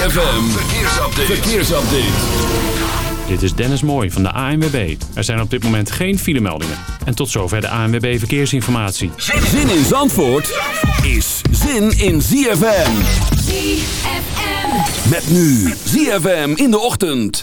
ZFM, verkeersupdate. verkeersupdate. Dit is Dennis Mooij van de ANWB. Er zijn op dit moment geen filemeldingen. En tot zover de ANWB Verkeersinformatie. Zin in Zandvoort is zin in ZFM. ZFM. Met nu ZFM in de ochtend.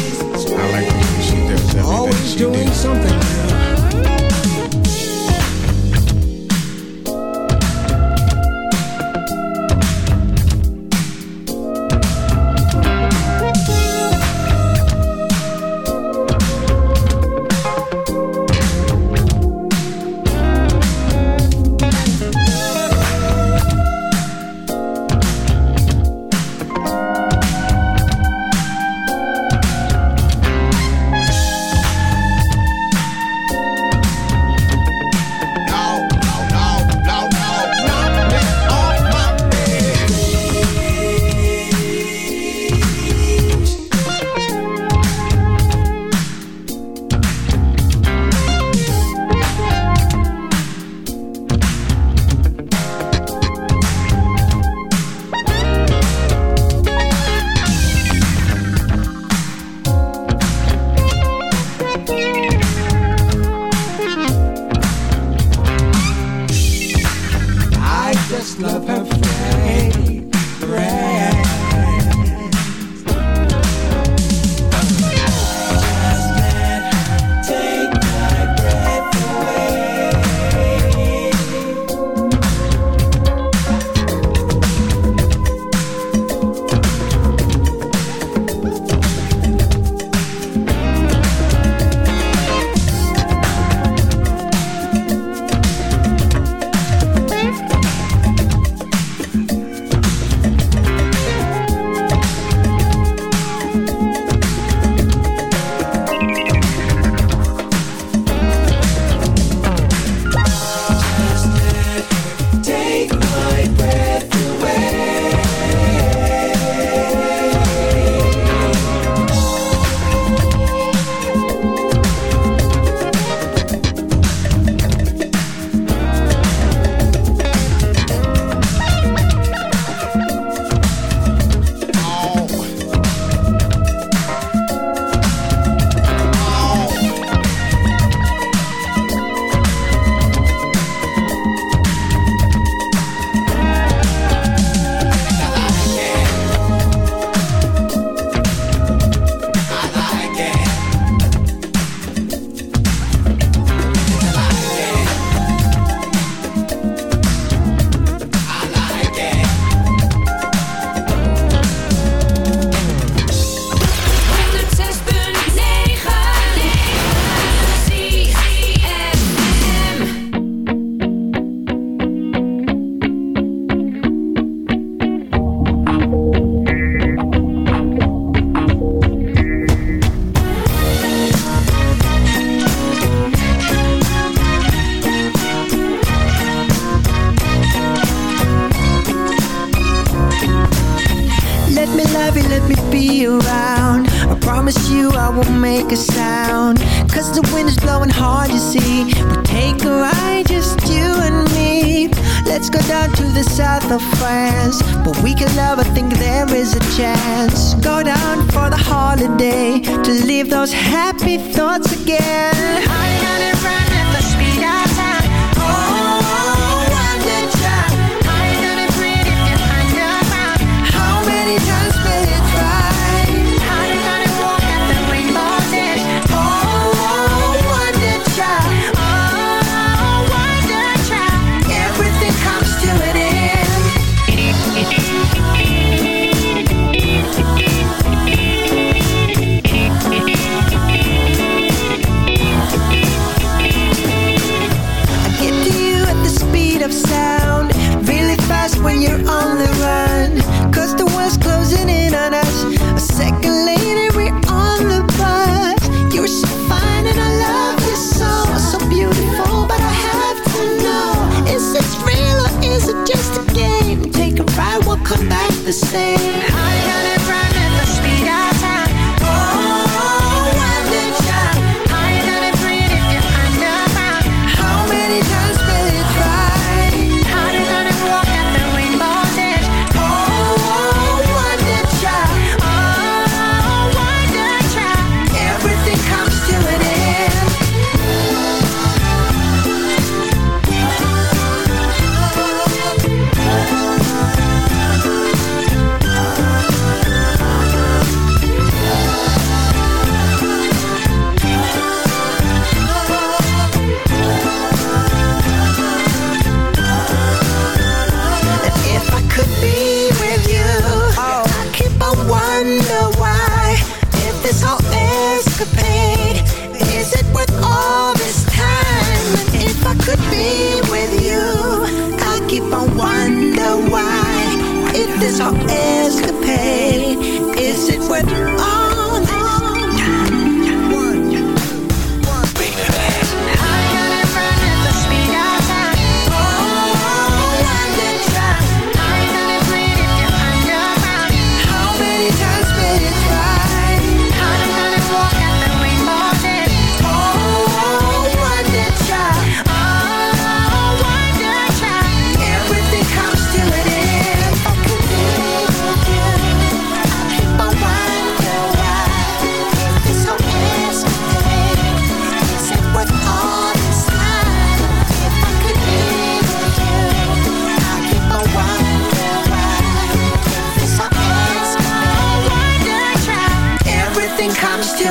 I like the way she does everything Always she doing did. something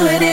move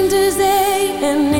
And blinders, they and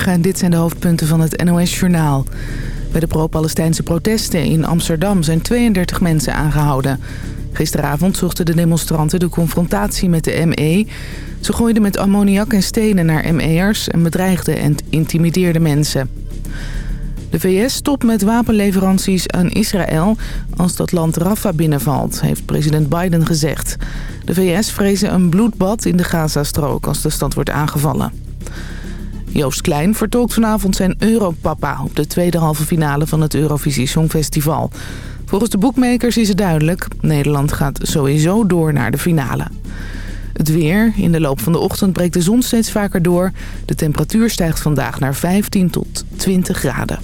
Goedemorgen, dit zijn de hoofdpunten van het NOS-journaal. Bij de pro-Palestijnse protesten in Amsterdam zijn 32 mensen aangehouden. Gisteravond zochten de demonstranten de confrontatie met de ME. Ze gooiden met ammoniak en stenen naar ME'ers en bedreigden en intimideerden mensen. De VS stopt met wapenleveranties aan Israël als dat land Rafah binnenvalt, heeft president Biden gezegd. De VS vrezen een bloedbad in de Gazastrook als de stad wordt aangevallen. Joost Klein vertolkt vanavond zijn Europapa op de tweede halve finale van het Eurovisie Songfestival. Volgens de boekmakers is het duidelijk, Nederland gaat sowieso door naar de finale. Het weer. In de loop van de ochtend breekt de zon steeds vaker door. De temperatuur stijgt vandaag naar 15 tot 20 graden.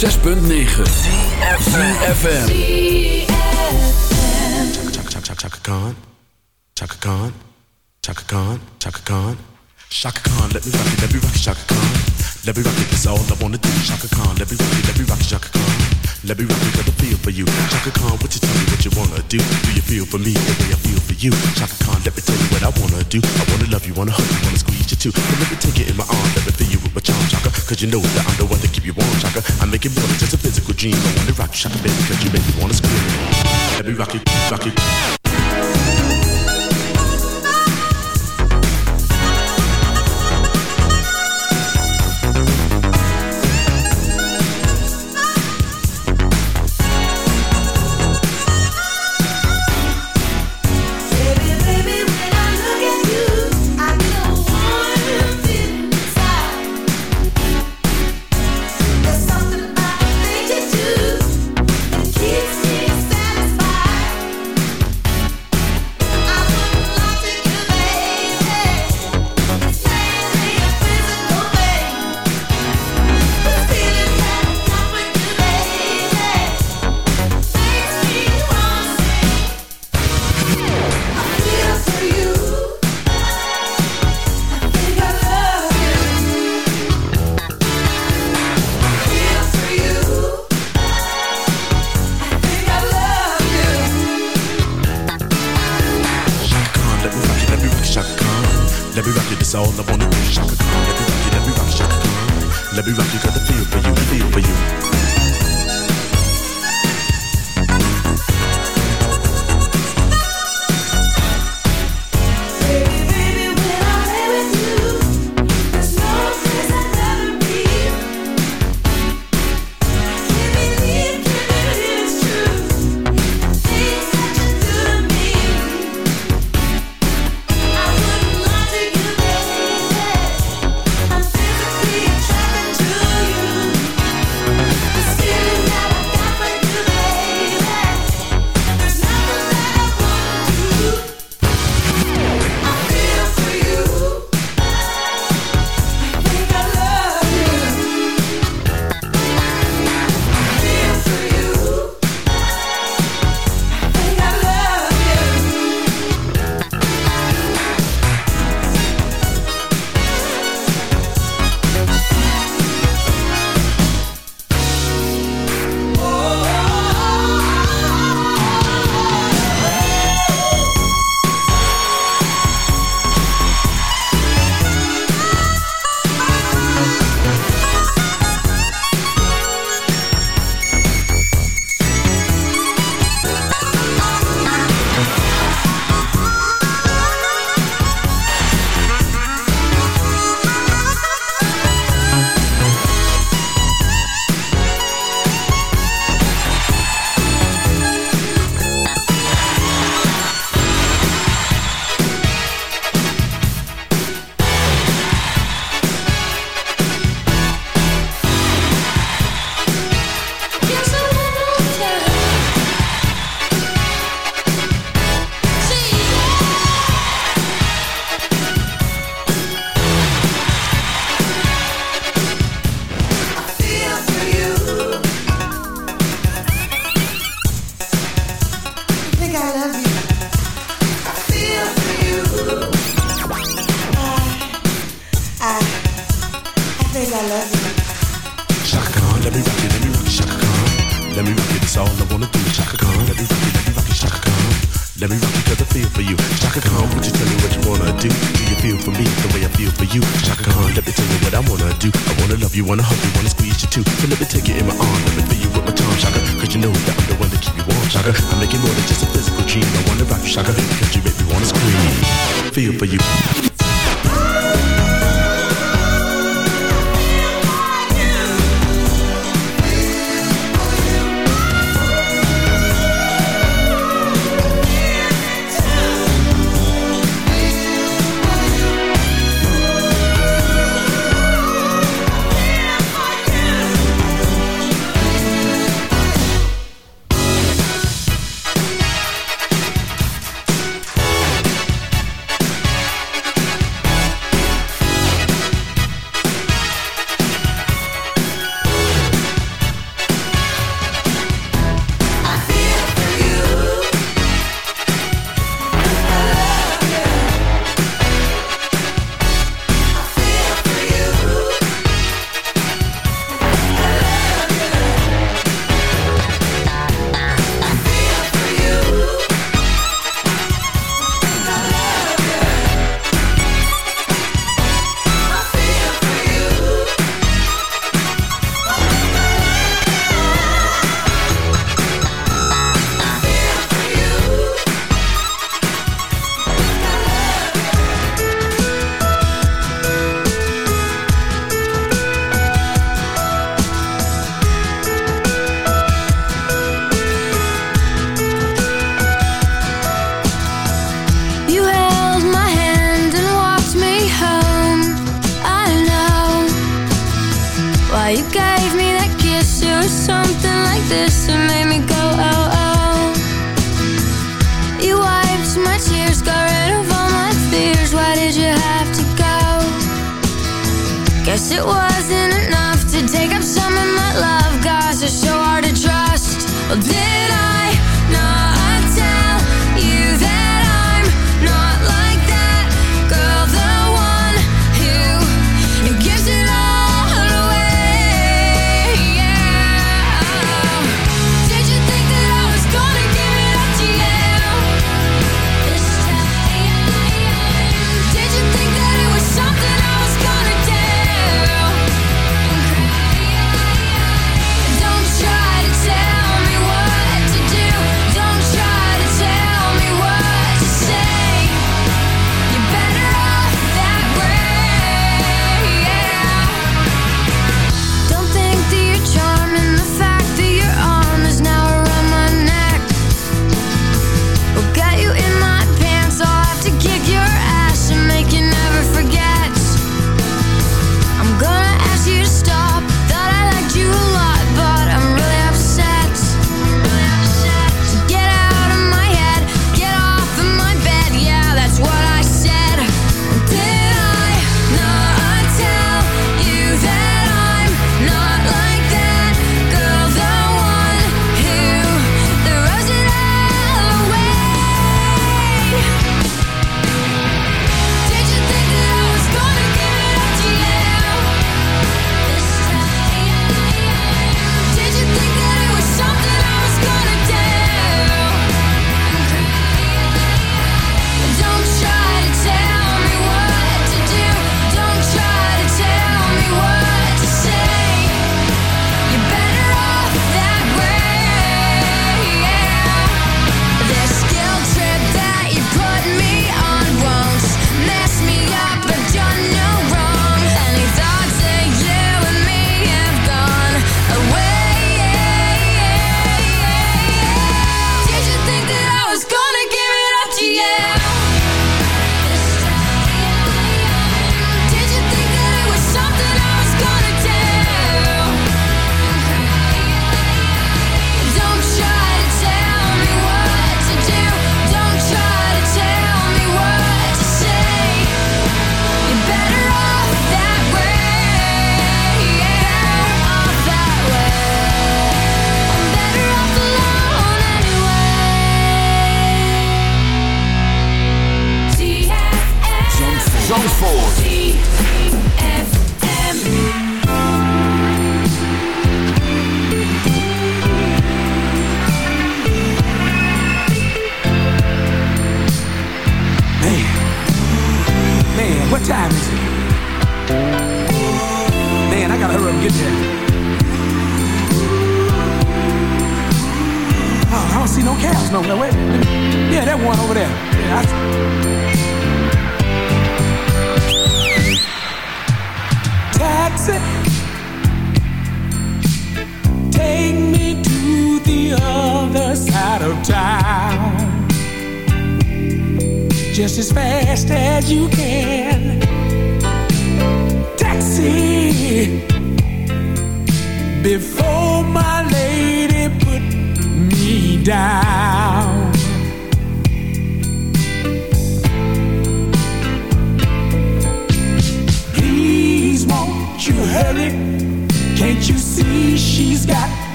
106.9 ZFM Chaka Khan Chaka Khan Chaka Khan Chaka Khan Chaka Khan, let me rock it, let me rock it, Chaka Khan Let me rock it, that's all I wanna do Chaka Khan, let me rock it, let me rock it, Chaka Khan Let me rock it, got the feel for you Chaka Khan, what you tell me, what you wanna do Do you feel for me the way I feel for you? Chaka Khan, let me tell you what I wanna do I wanna love you, wanna hug you, wanna squeeze you too Let me take it in my arms, let me feel you chaka, cause you know that I'm the one that keep you warm, chaka. I make it more than just a physical dream. I wanna rock you, chaka, baby, cause you make me wanna scream. Let me rock you, rock you.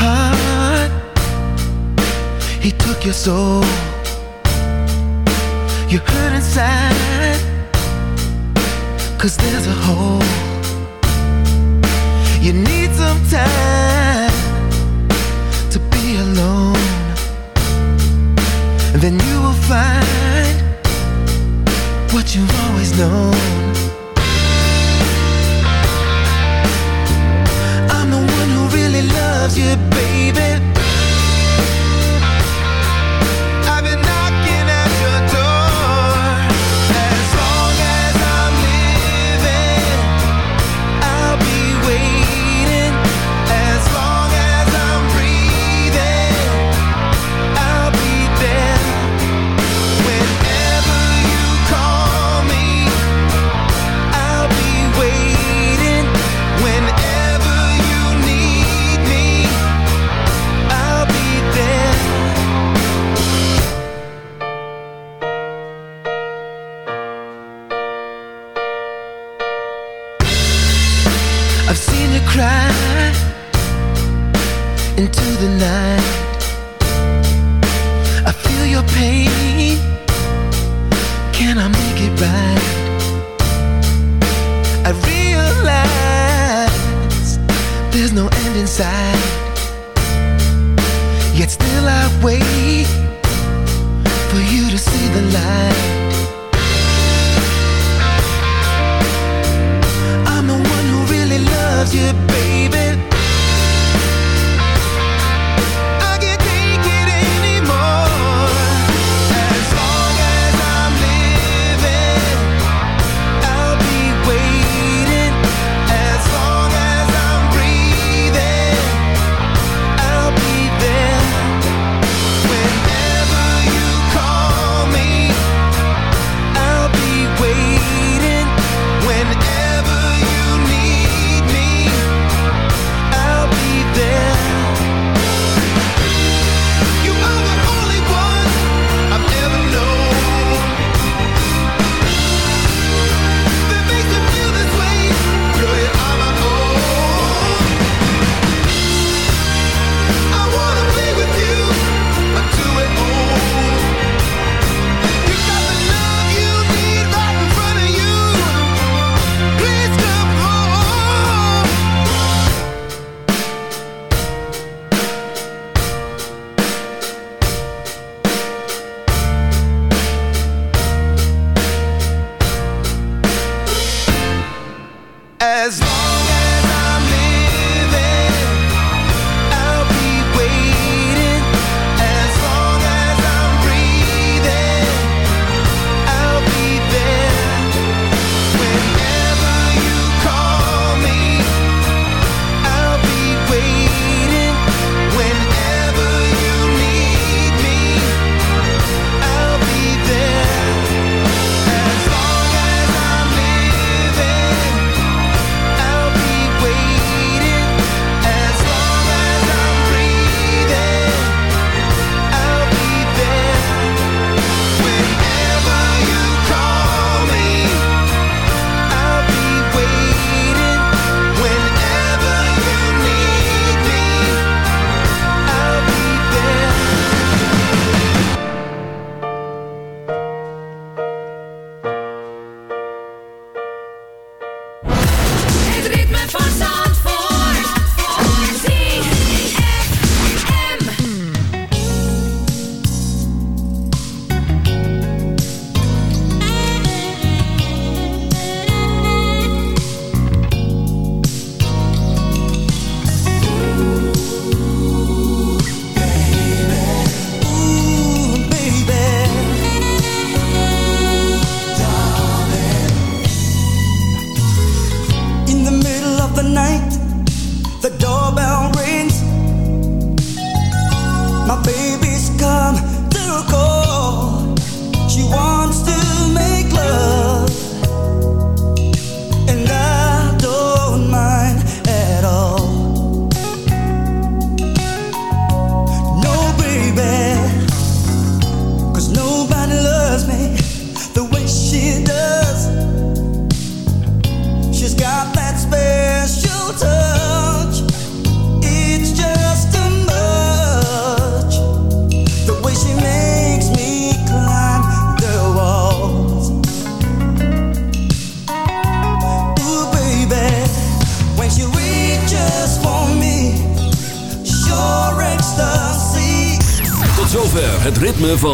Heart. He took your soul. You hurt inside. Cause there's a hole. You need some time to be alone. And then you will find what you've always known. Loves you, baby.